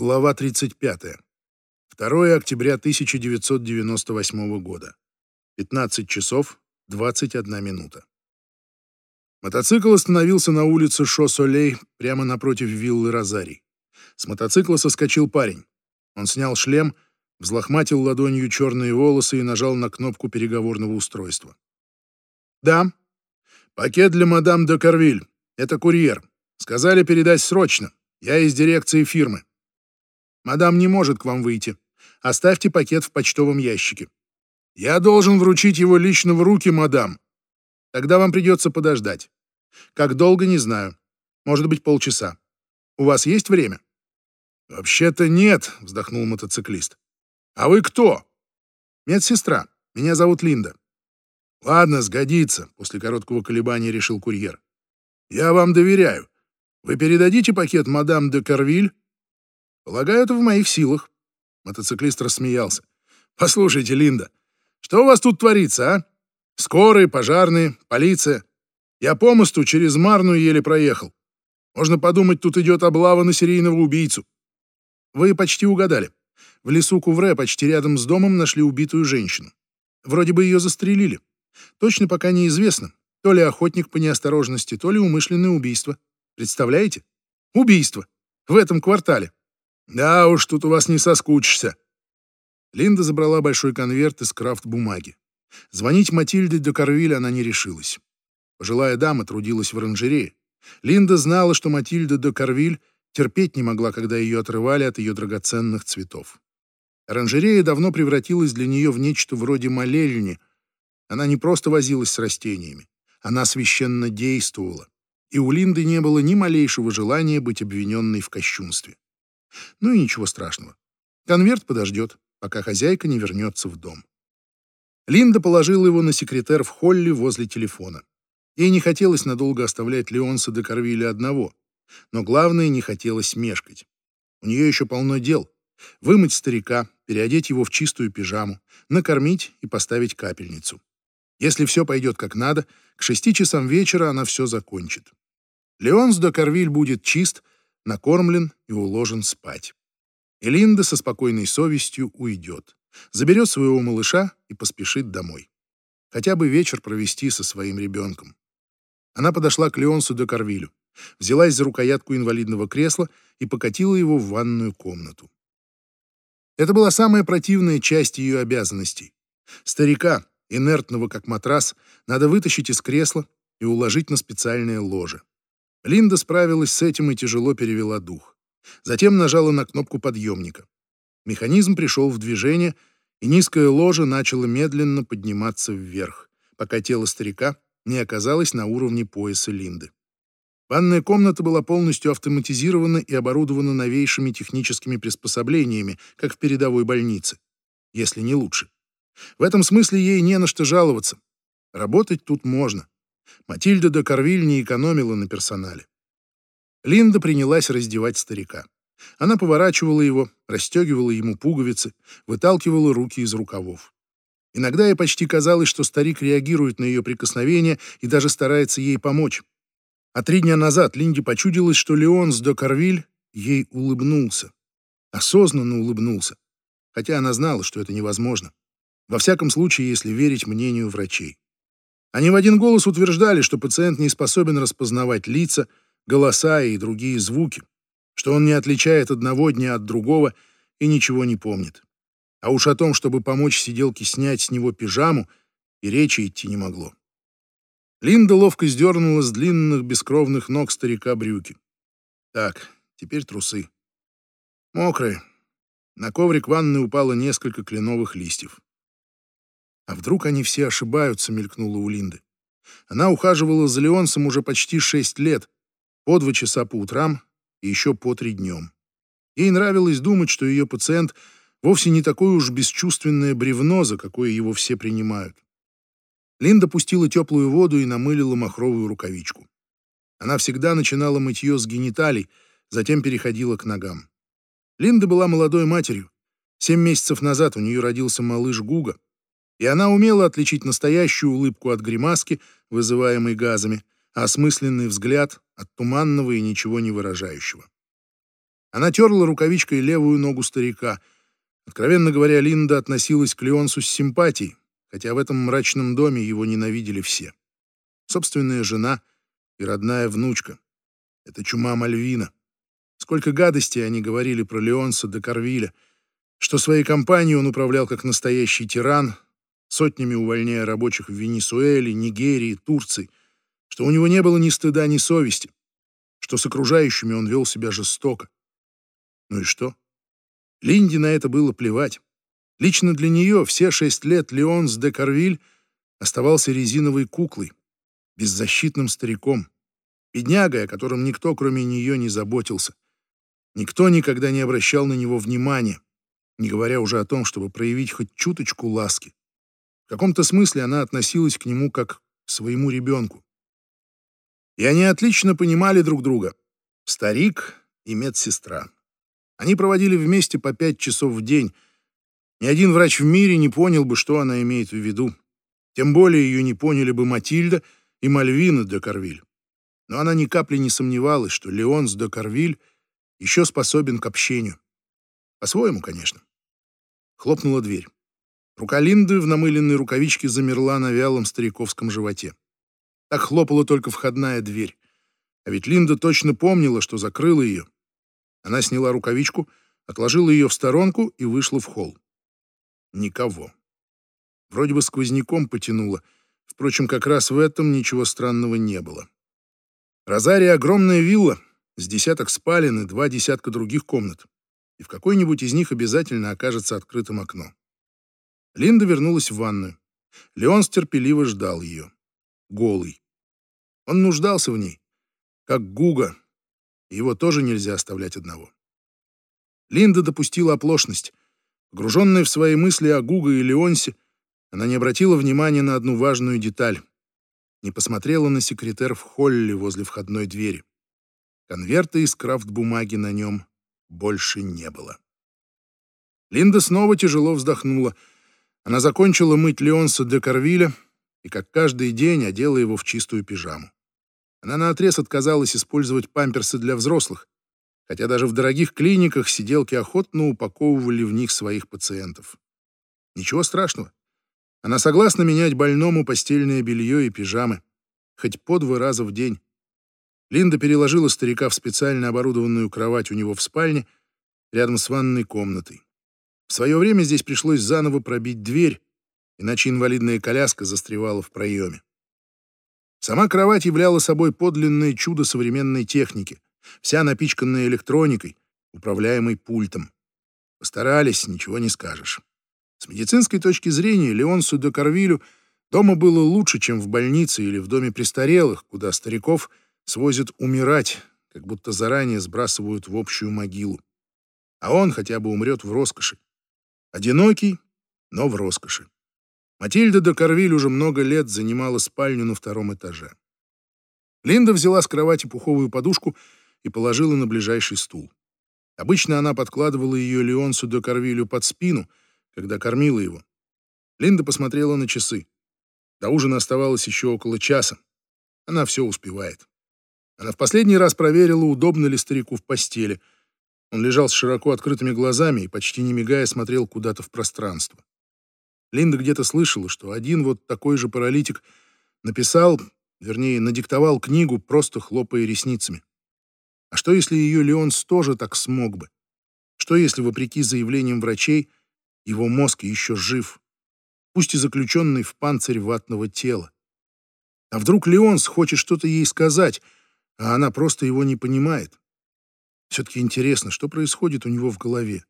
Глава 35. 2 октября 1998 года. 15 часов 21 минута. Мотоцикл остановился на улице Шо-Солей прямо напротив виллы Розарий. С мотоцикла соскочил парень. Он снял шлем, взлохматил ладонью черные волосы и нажал на кнопку переговорного устройства. «Да. Пакет для мадам де Карвиль. Это курьер. Сказали передать срочно. Я из дирекции фирмы. Мадам не может к вам выйти. Оставьте пакет в почтовом ящике. Я должен вручить его лично в руки, мадам. Тогда вам придется подождать. Как долго, не знаю. Может быть, полчаса. У вас есть время? Вообще-то нет, вздохнул мотоциклист. А вы кто? Медсестра. Меня зовут Линда. Ладно, сгодится, после короткого колебания решил курьер. Я вам доверяю. Вы передадите пакет мадам де Карвиль? Полагаю, это в моих силах. Мотоциклист рассмеялся. Послушайте, Линда, что у вас тут творится, а? Скорые, пожарные, полиция. Я по мосту через Марную еле проехал. Можно подумать, тут идет облава на серийного убийцу. Вы почти угадали. В лесу Кувре, почти рядом с домом, нашли убитую женщину. Вроде бы ее застрелили. Точно пока неизвестно. То ли охотник по неосторожности, то ли умышленное убийство. Представляете? Убийство. В этом квартале. Да уж, тут у вас не соскучишься. Линда забрала большой конверт из крафт-бумаги. Звонить Матильде де Карвиль она не решилась. Пожилая дама трудилась в оранжерее. Линда знала, что Матильда де Карвиль терпеть не могла, когда ее отрывали от ее драгоценных цветов. Оранжерея давно превратилась для нее в нечто вроде молельни. Она не просто возилась с растениями, она священно действовала. И у Линды не было ни малейшего желания быть обвиненной в кощунстве. Ну и ничего страшного. Конверт подождет, пока хозяйка не вернется в дом. Линда положила его на секретер в холле возле телефона. Ей не хотелось надолго оставлять Леонса де Карвиля одного, но главное, не хотелось мешкать. У нее еще полно дел. Вымыть старика, переодеть его в чистую пижаму, накормить и поставить капельницу. Если все пойдет как надо, к шести часам вечера она все закончит. Леонс де Карвиль будет чист, накормлен и уложен спать. И Линда со спокойной совестью уйдет, заберет своего малыша и поспешит домой. Хотя бы вечер провести со своим ребенком. Она подошла к Леонсу де Карвилю, взялась за рукоятку инвалидного кресла и покатила его в ванную комнату. Это была самая противная часть ее обязанностей. Старика, инертного как матрас, надо вытащить из кресла и уложить на специальное ложе. Линда справилась с этим и тяжело перевела дух. Затем нажала на кнопку подъемника. Механизм пришел в движение, и низкое ложе начало медленно подниматься вверх, пока тело старика не оказалось на уровне пояса Линды. Ванная комната была полностью автоматизирована и оборудована новейшими техническими приспособлениями, как в передовой больнице, если не лучше. В этом смысле ей не на что жаловаться. Работать тут можно. Матильда де Карвиль не экономила на персонале. Линда принялась раздевать старика. Она поворачивала его, расстегивала ему пуговицы, выталкивала руки из рукавов. Иногда ей почти казалось, что старик реагирует на ее прикосновение и даже старается ей помочь. А три дня назад Линде почудилось, что Леонс де Карвиль ей улыбнулся. Осознанно улыбнулся. Хотя она знала, что это невозможно. Во всяком случае, если верить мнению врачей. Они в один голос утверждали, что пациент не способен распознавать лица, голоса и другие звуки, что он не отличает одного дня от другого и ничего не помнит. А уж о том, чтобы помочь сиделке снять с него пижаму, и речи идти не могло. Линда ловко сдернула с длинных бескровных ног старика брюки. Так, теперь трусы. Мокрые. На коврик ванны упало несколько кленовых листьев. А вдруг они все ошибаются, мелькнула у Линды. Она ухаживала за Леонсом уже почти шесть лет, по два часа по утрам и еще по три днем. Ей нравилось думать, что ее пациент вовсе не такое уж бесчувственное бревно, за какое его все принимают. Линда пустила теплую воду и намылила махровую рукавичку. Она всегда начинала мытье с гениталий, затем переходила к ногам. Линда была молодой матерью. Семь месяцев назад у нее родился малыш Гуга, и она умела отличить настоящую улыбку от гримаски, вызываемой газами, а осмысленный взгляд от туманного и ничего не выражающего. Она терла рукавичкой левую ногу старика. Откровенно говоря, Линда относилась к Леонсу с симпатией, хотя в этом мрачном доме его ненавидели все. Собственная жена и родная внучка. Это чума Мальвина. Сколько гадостей они говорили про Леонса де Карвиля, что своей компанией он управлял как настоящий тиран, сотнями увольняя рабочих в Венесуэле, Нигерии, Турции, что у него не было ни стыда, ни совести, что с окружающими он вел себя жестоко. Ну и что? Линде на это было плевать. Лично для нее все шесть лет Леонс де Карвиль оставался резиновой куклой, беззащитным стариком, беднягой, о котором никто, кроме нее, не заботился. Никто никогда не обращал на него внимания, не говоря уже о том, чтобы проявить хоть чуточку ласки. В каком-то смысле она относилась к нему как к своему ребенку. И они отлично понимали друг друга. Старик и медсестра. Они проводили вместе по пять часов в день. Ни один врач в мире не понял бы, что она имеет в виду. Тем более ее не поняли бы Матильда и Мальвина де Карвиль. Но она ни капли не сомневалась, что Леонс де Карвиль еще способен к общению. По-своему, конечно. Хлопнула дверь. Рука Линды в намыленной рукавичке замерла на вялом стариковском животе. Так хлопала только входная дверь. А ведь Линда точно помнила, что закрыла ее. Она сняла рукавичку, отложила ее в сторонку и вышла в холл. Никого. Вроде бы сквозняком потянуло. Впрочем, как раз в этом ничего странного не было. Розария — огромная вилла, с десяток спален и два десятка других комнат. И в какой-нибудь из них обязательно окажется открытым окно. Линда вернулась в ванную. Леон терпеливо ждал ее. Голый. Он нуждался в ней, как Гуга. Его тоже нельзя оставлять одного. Линда допустила оплошность. Погруженная в свои мысли о Гуга и Леонсе, она не обратила внимания на одну важную деталь. Не посмотрела на секретер в холле возле входной двери. Конверта из крафт-бумаги на нем больше не было. Линда снова тяжело вздохнула. Она закончила мыть Леонса де Карвиля и, как каждый день, одела его в чистую пижаму. Она наотрез отказалась использовать памперсы для взрослых, хотя даже в дорогих клиниках сиделки охотно упаковывали в них своих пациентов. Ничего страшного. Она согласна менять больному постельное белье и пижамы, хоть по два раза в день. Линда переложила старика в специально оборудованную кровать у него в спальне, рядом с ванной комнатой. В свое время здесь пришлось заново пробить дверь, иначе инвалидная коляска застревала в проеме. Сама кровать являла собой подлинное чудо современной техники, вся напичканная электроникой, управляемой пультом. Постарались, ничего не скажешь. С медицинской точки зрения Леонсу де Карвилю дома было лучше, чем в больнице или в доме престарелых, куда стариков – свозят умирать, как будто заранее сбрасывают в общую могилу. А он хотя бы умрет в роскоши. Одинокий, но в роскоши. Матильда де Карвиль уже много лет занимала спальню на втором этаже. Линда взяла с кровати пуховую подушку и положила на ближайший стул. Обычно она подкладывала ее Леонсу де Карвилю под спину, когда кормила его. Линда посмотрела на часы. До ужина оставалось еще около часа. Она все успевает. Она в последний раз проверила, удобно ли старику в постели. Он лежал с широко открытыми глазами и, почти не мигая, смотрел куда-то в пространство. Линда где-то слышала, что один вот такой же паралитик написал, вернее, надиктовал книгу, просто хлопая ресницами. А что, если ее Леонс тоже так смог бы? Что, если, вопреки заявлениям врачей, его мозг еще жив, пусть и заключенный в панцирь ватного тела? А вдруг Леонс хочет что-то ей сказать — а она просто его не понимает. Все-таки интересно, что происходит у него в голове.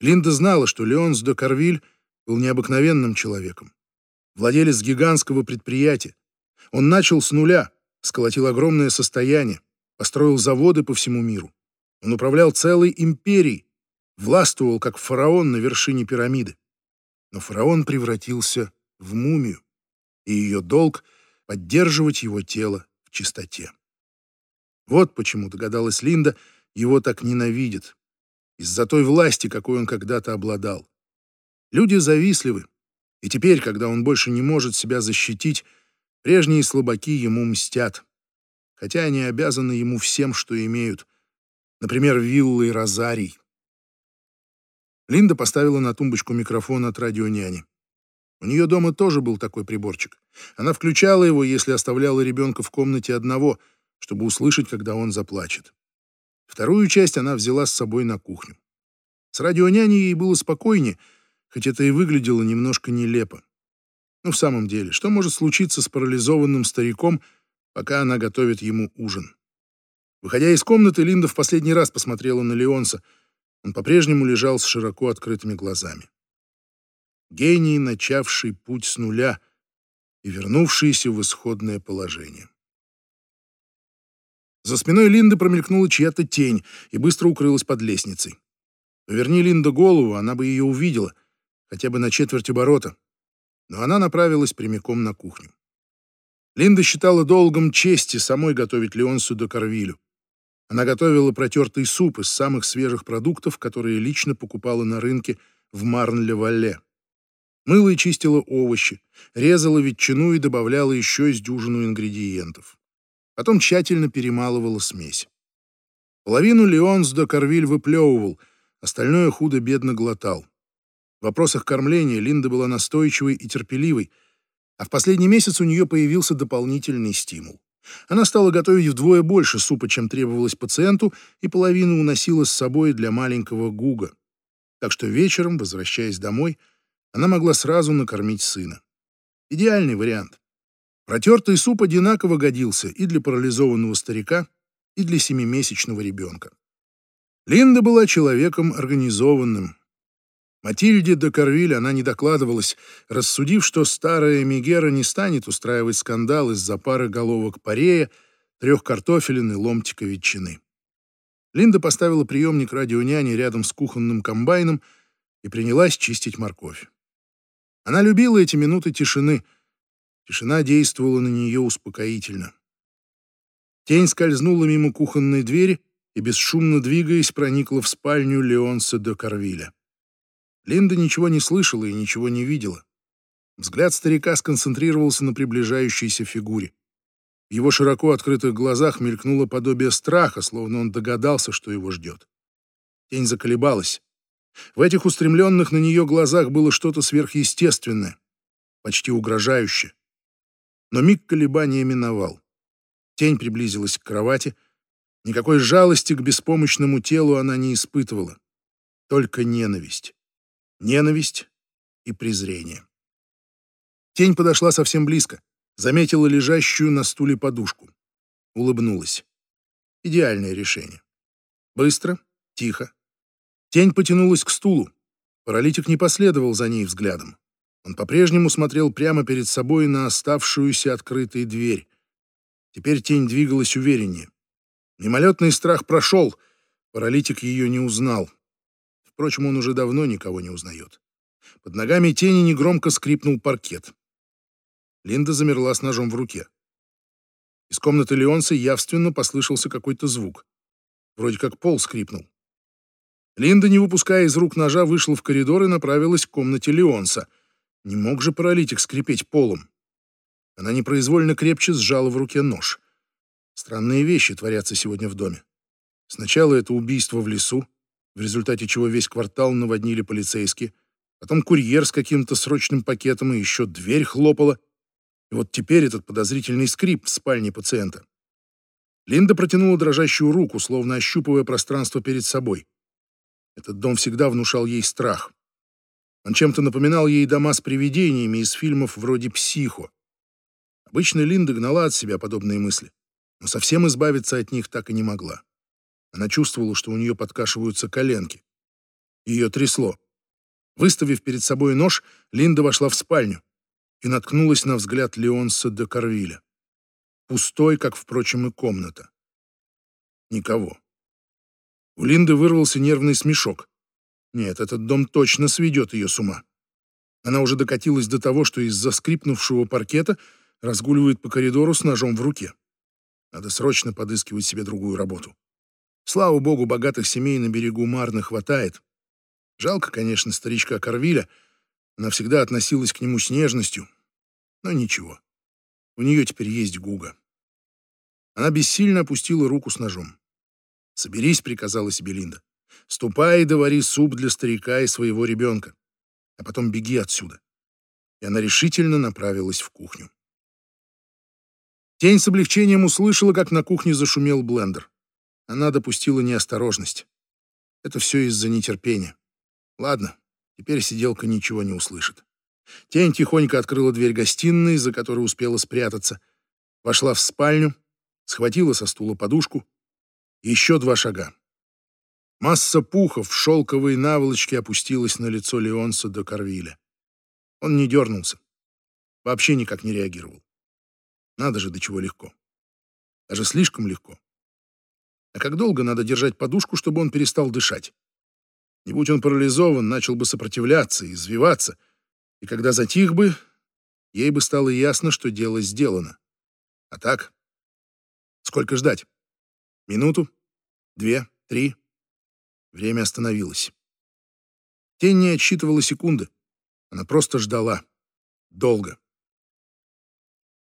Линда знала, что Леонс де Карвиль был необыкновенным человеком. Владелец гигантского предприятия. Он начал с нуля, сколотил огромное состояние, построил заводы по всему миру. Он управлял целой империей, властвовал как фараон на вершине пирамиды. Но фараон превратился в мумию, и ее долг — поддерживать его тело в чистоте. Вот почему, догадалась Линда, его так ненавидят. Из-за той власти, какой он когда-то обладал. Люди завистливы, и теперь, когда он больше не может себя защитить, прежние слабаки ему мстят. Хотя они обязаны ему всем, что имеют. Например, виллой Розарий. Линда поставила на тумбочку микрофон от радионяни. У нее дома тоже был такой приборчик. Она включала его, если оставляла ребенка в комнате одного, чтобы услышать, когда он заплачет. Вторую часть она взяла с собой на кухню. С радионяней ей было спокойнее, хоть это и выглядело немножко нелепо. Но в самом деле, что может случиться с парализованным стариком, пока она готовит ему ужин? Выходя из комнаты, Линда в последний раз посмотрела на Леонса. Он по-прежнему лежал с широко открытыми глазами. Гений, начавший путь с нуля и вернувшийся в исходное положение. За спиной Линды промелькнула чья-то тень и быстро укрылась под лестницей. Поверни Линда голову, она бы ее увидела, хотя бы на четверть оборота. Но она направилась прямиком на кухню. Линда считала долгом чести самой готовить Леонсу до Корвилю. Она готовила протертый суп из самых свежих продуктов, которые лично покупала на рынке в Марн-ле-Валле. Мыла и чистила овощи, резала ветчину и добавляла еще из дюжину ингредиентов. Потом тщательно перемалывала смесь. Половину Леонс до Корвиль выплевывал, остальное худо-бедно глотал. В вопросах кормления Линда была настойчивой и терпеливой, а в последний месяц у нее появился дополнительный стимул. Она стала готовить вдвое больше супа, чем требовалось пациенту, и половину уносила с собой для маленького Гуга. Так что вечером, возвращаясь домой, она могла сразу накормить сына. Идеальный вариант. Протертый суп одинаково годился и для парализованного старика, и для семимесячного ребенка. Линда была человеком организованным. Матильде де Карвиль она не докладывалась, рассудив, что старая Мегера не станет устраивать скандал из-за пары головок парея, трех картофелин и ломтика ветчины. Линда поставила приемник радионяни рядом с кухонным комбайном и принялась чистить морковь. Она любила эти минуты тишины — Тишина действовала на нее успокоительно. Тень скользнула мимо кухонной двери и, бесшумно двигаясь, проникла в спальню Леонса де Карвиля. Линда ничего не слышала и ничего не видела. Взгляд старика сконцентрировался на приближающейся фигуре. В его широко открытых глазах мелькнуло подобие страха, словно он догадался, что его ждет. Тень заколебалась. В этих устремленных на нее глазах было что-то сверхъестественное, почти угрожающее. Но миг колебания миновал. Тень приблизилась к кровати. Никакой жалости к беспомощному телу она не испытывала. Только ненависть. Ненависть и презрение. Тень подошла совсем близко, заметила лежащую на стуле подушку. Улыбнулась. Идеальное решение. Быстро, тихо. Тень потянулась к стулу. Паралитик не последовал за ней взглядом. Он по-прежнему смотрел прямо перед собой на оставшуюся открытой дверь. Теперь тень двигалась увереннее. Мимолетный страх прошел, паралитик ее не узнал. Впрочем, он уже давно никого не узнает. Под ногами тени негромко скрипнул паркет. Линда замерла с ножом в руке. Из комнаты Леонса явственно послышался какой-то звук. Вроде как пол скрипнул. Линда, не выпуская из рук ножа, вышла в коридор и направилась к комнате Леонса — не мог же паралитик скрипеть полом. Она непроизвольно крепче сжала в руке нож. Странные вещи творятся сегодня в доме. Сначала это убийство в лесу, в результате чего весь квартал наводнили полицейские, потом курьер с каким-то срочным пакетом, и еще дверь хлопала. И вот теперь этот подозрительный скрип в спальне пациента. Линда протянула дрожащую руку, словно ощупывая пространство перед собой. Этот дом всегда внушал ей страх. Он чем-то напоминал ей дома с привидениями из фильмов вроде «Психо». Обычно Линда гнала от себя подобные мысли, но совсем избавиться от них так и не могла. Она чувствовала, что у нее подкашиваются коленки. Ее трясло. Выставив перед собой нож, Линда вошла в спальню и наткнулась на взгляд Леонса де Карвиля. Пустой, как, впрочем, и комната. Никого. У Линды вырвался нервный смешок. Нет, этот дом точно сведет ее с ума. Она уже докатилась до того, что из-за скрипнувшего паркета разгуливает по коридору с ножом в руке. Надо срочно подыскивать себе другую работу. Слава богу, богатых семей на берегу Марны хватает. Жалко, конечно, старичка Корвиля. Она всегда относилась к нему с нежностью. Но ничего. У нее теперь есть Гуга. Она бессильно опустила руку с ножом. «Соберись», — приказала себе Линда. «Ступай и довари суп для старика и своего ребенка, а потом беги отсюда». И она решительно направилась в кухню. Тень с облегчением услышала, как на кухне зашумел блендер. Она допустила неосторожность. Это все из-за нетерпения. Ладно, теперь сиделка ничего не услышит. Тень тихонько открыла дверь гостиной, за которой успела спрятаться, вошла в спальню, схватила со стула подушку. Еще два шага. Масса пухов в шелковой наволочке опустилась на лицо Леонса до Корвиля. Он не дернулся, вообще никак не реагировал. Надо же, до чего легко. Даже слишком легко. А как долго надо держать подушку, чтобы он перестал дышать? Не будь он парализован, начал бы сопротивляться извиваться, и когда затих бы, ей бы стало ясно, что дело сделано. А так? Сколько ждать? Минуту? Две? Три? Время остановилось. Тень не отсчитывала секунды. Она просто ждала. Долго.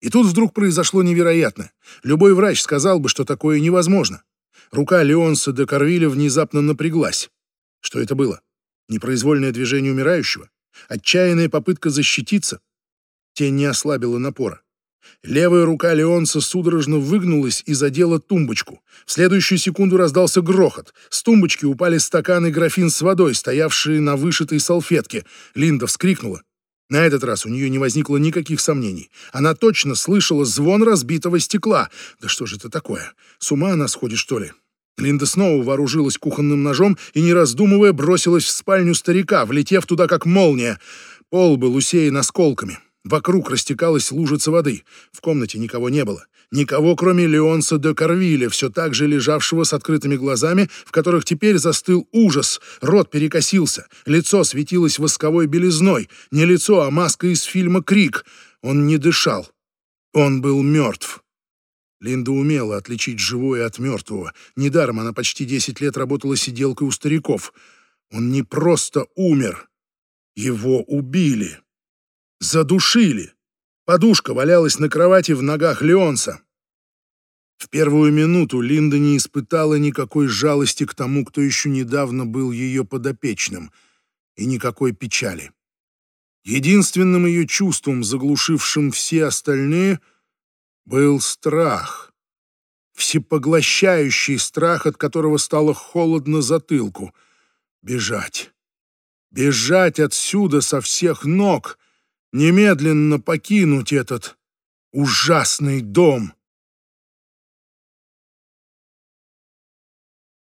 И тут вдруг произошло невероятное. Любой врач сказал бы, что такое невозможно. Рука Леонса де Корвиля внезапно напряглась. Что это было? Непроизвольное движение умирающего? Отчаянная попытка защититься? Тень не ослабила напора. Левая рука Леонса судорожно выгнулась и задела тумбочку. В следующую секунду раздался грохот. С тумбочки упали стакан и графин с водой, стоявшие на вышитой салфетке. Линда вскрикнула. На этот раз у нее не возникло никаких сомнений. Она точно слышала звон разбитого стекла. Да что же это такое? С ума она сходит, что ли? Линда снова вооружилась кухонным ножом и, не раздумывая, бросилась в спальню старика, влетев туда как молния. Пол был усеян осколками. Вокруг растекалась лужица воды. В комнате никого не было. Никого, кроме Леонса де Корвиля, все так же лежавшего с открытыми глазами, в которых теперь застыл ужас. Рот перекосился, лицо светилось восковой белизной. Не лицо, а маска из фильма «Крик». Он не дышал. Он был мертв. Линда умела отличить живое от мертвого. Недаром она почти 10 лет работала сиделкой у стариков. Он не просто умер. Его убили. Задушили. Подушка валялась на кровати в ногах Леонса. В первую минуту Линда не испытала никакой жалости к тому, кто еще недавно был ее подопечным, и никакой печали. Единственным ее чувством, заглушившим все остальные, был страх. Всепоглощающий страх, от которого стало холодно затылку. Бежать. Бежать отсюда со всех ног — немедленно покинуть этот ужасный дом.